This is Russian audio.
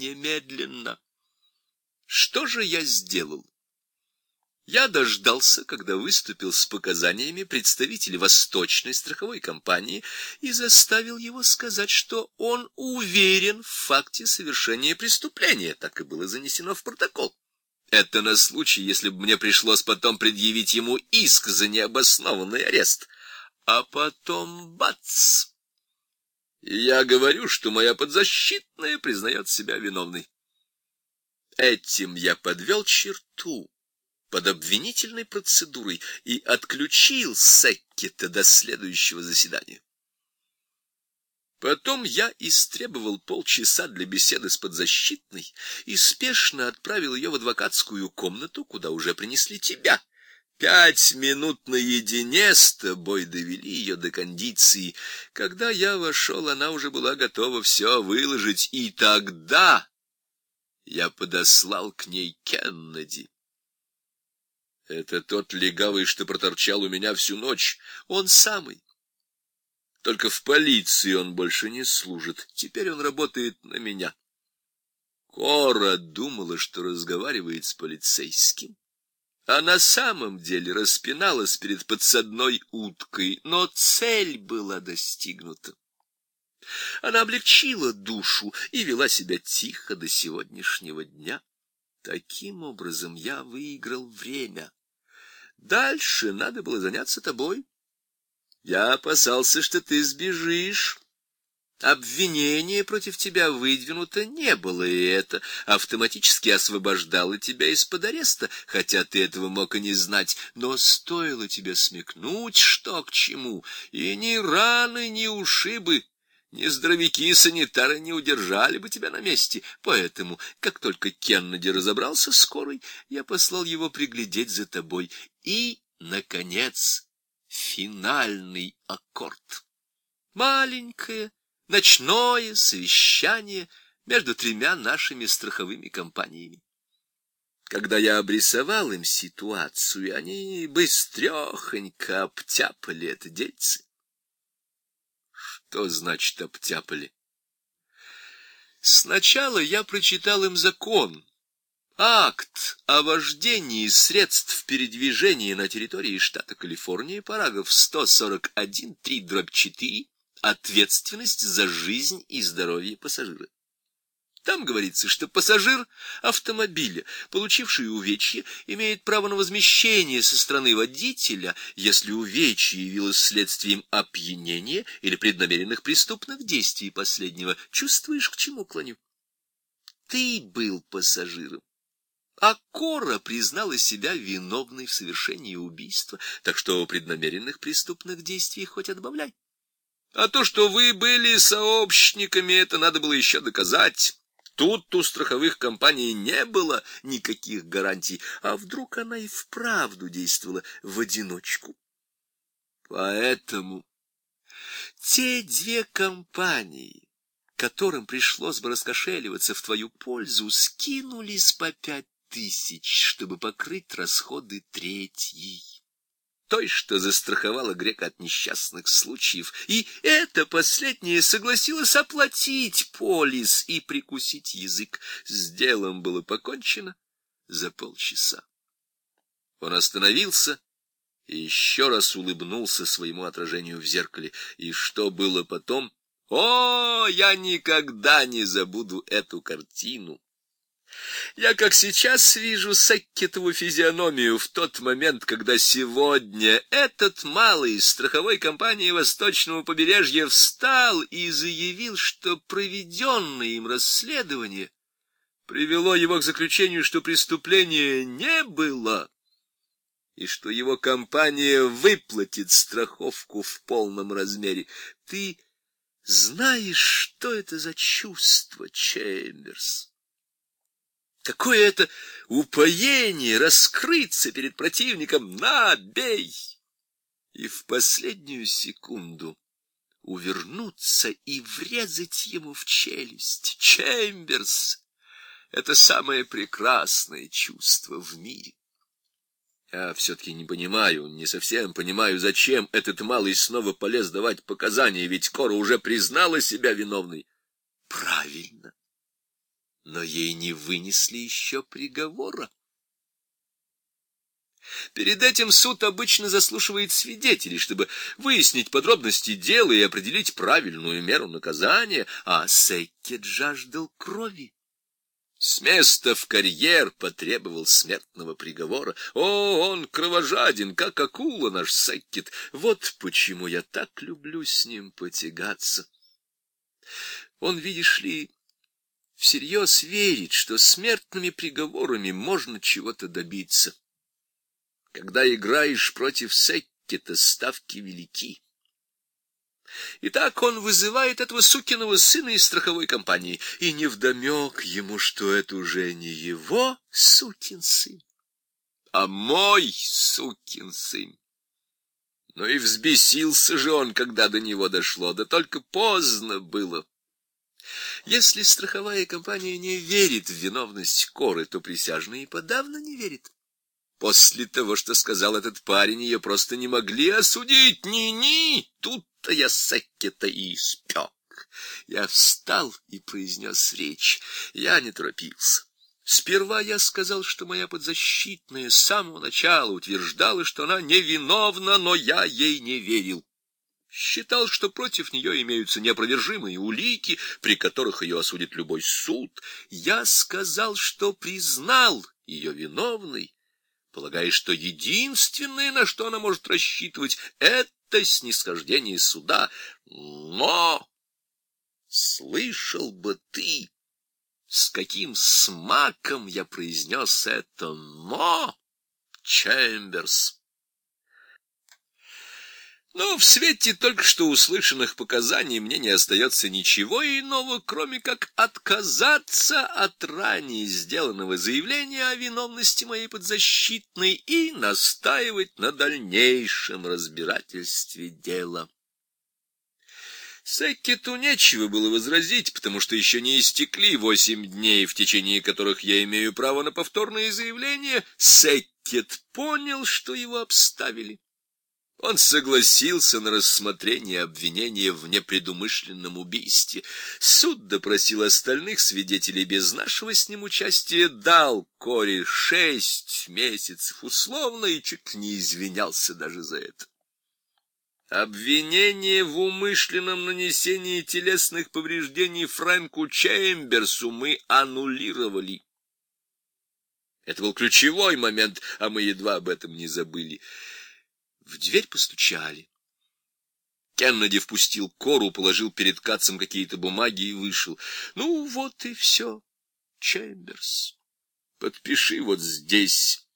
немедленно. Что же я сделал? Я дождался, когда выступил с показаниями представитель Восточной страховой компании и заставил его сказать, что он уверен в факте совершения преступления, так и было занесено в протокол. Это на случай, если бы мне пришлось потом предъявить ему иск за необоснованный арест. А потом бац! И я говорю, что моя подзащитная признает себя виновной. Этим я подвел черту под обвинительной процедурой и отключил Секкета до следующего заседания. Потом я истребовал полчаса для беседы с подзащитной и спешно отправил ее в адвокатскую комнату, куда уже принесли тебя. Пять минут наедине с тобой довели ее до кондиции. Когда я вошел, она уже была готова все выложить, и тогда я подослал к ней Кеннеди. Это тот легавый, что проторчал у меня всю ночь. Он самый. Только в полиции он больше не служит. Теперь он работает на меня. Кора думала, что разговаривает с полицейским, а на самом деле распиналась перед подсадной уткой, но цель была достигнута. Она облегчила душу и вела себя тихо до сегодняшнего дня. Таким образом я выиграл время. Дальше надо было заняться тобой. Я опасался, что ты сбежишь. Обвинение против тебя выдвинуто не было, и это автоматически освобождало тебя из-под ареста, хотя ты этого мог и не знать. Но стоило тебе смекнуть, что к чему, и ни раны, ни ушибы ни здоровяки санитары не удержали бы тебя на месте. Поэтому, как только Кеннеди разобрался с скорой, я послал его приглядеть за тобой. И, наконец, финальный аккорд. Маленькое ночное совещание между тремя нашими страховыми компаниями. Когда я обрисовал им ситуацию, они быстрехонько обтяпали это дельце. Что значит обтяпали? Сначала я прочитал им закон, акт о вождении средств передвижения на территории штата Калифорния, параграф 141.3 ответственность за жизнь и здоровье пассажира. Там говорится, что пассажир автомобиля, получивший увечье, имеет право на возмещение со стороны водителя, если увечье явилось следствием опьянения или преднамеренных преступных действий последнего. Чувствуешь, к чему клоню? Ты был пассажиром. А Кора признала себя виновной в совершении убийства, так что преднамеренных преступных действий хоть отбавляй. А то, что вы были сообщниками, это надо было еще доказать. Тут у страховых компаний не было никаких гарантий, а вдруг она и вправду действовала в одиночку. Поэтому те две компании, которым пришлось бы раскошеливаться в твою пользу, скинулись по пять тысяч, чтобы покрыть расходы третьей той, что застраховала грека от несчастных случаев, и эта последняя согласилась оплатить полис и прикусить язык. С делом было покончено за полчаса. Он остановился и еще раз улыбнулся своему отражению в зеркале. И что было потом? О, я никогда не забуду эту картину. Я, как сейчас, вижу Секкетову физиономию в тот момент, когда сегодня этот малый из страховой компании Восточного побережья встал и заявил, что проведенное им расследование привело его к заключению, что преступления не было, и что его компания выплатит страховку в полном размере. Ты знаешь, что это за чувство, Чемберс? Какое это упоение раскрыться перед противником! На, бей! И в последнюю секунду увернуться и врезать ему в челюсть. Чемберс — это самое прекрасное чувство в мире. Я все-таки не понимаю, не совсем понимаю, зачем этот малый снова полез давать показания, ведь Кора уже признала себя виновной. Правильно. Но ей не вынесли еще приговора. Перед этим суд обычно заслушивает свидетелей, чтобы выяснить подробности дела и определить правильную меру наказания, а Секкет жаждал крови. С места в карьер потребовал смертного приговора. О, он кровожаден, как акула наш Секкет. Вот почему я так люблю с ним потягаться. Он, видишь ли, всерьез верит, что смертными приговорами можно чего-то добиться. Когда играешь против Секкета, ставки велики. Итак, он вызывает этого сукиного сына из страховой компании, и невдомек ему, что это уже не его сукин сын, а мой сукин сын. Но и взбесился же он, когда до него дошло, да только поздно было. Если страховая компания не верит в виновность Коры, то присяжные подавно не верит. После того, что сказал этот парень, ее просто не могли осудить. Ни-ни, тут-то я Секкета и испек. Я встал и произнес речь. Я не торопился. Сперва я сказал, что моя подзащитная с самого начала утверждала, что она невиновна, но я ей не верил. Считал, что против нее имеются неопровержимые улики, при которых ее осудит любой суд. Я сказал, что признал ее виновной, полагая, что единственное, на что она может рассчитывать, это снисхождение суда. Но слышал бы ты, с каким смаком я произнес это «но», Чемберс. Но в свете только что услышанных показаний мне не остается ничего иного, кроме как отказаться от ранее сделанного заявления о виновности моей подзащитной и настаивать на дальнейшем разбирательстве дела. Секкету нечего было возразить, потому что еще не истекли восемь дней, в течение которых я имею право на повторное заявление. Секкет понял, что его обставили. Он согласился на рассмотрение обвинения в непредумышленном убийстве. Суд допросил остальных свидетелей без нашего с ним участия, дал Коре шесть месяцев условно и чуть не извинялся даже за это. Обвинение в умышленном нанесении телесных повреждений Фрэнку Чемберсу мы аннулировали. Это был ключевой момент, а мы едва об этом не забыли. В дверь постучали. Кеннеди впустил Кору, положил перед Кацем какие-то бумаги и вышел. Ну, вот и все, Чемберс. Подпиши вот здесь.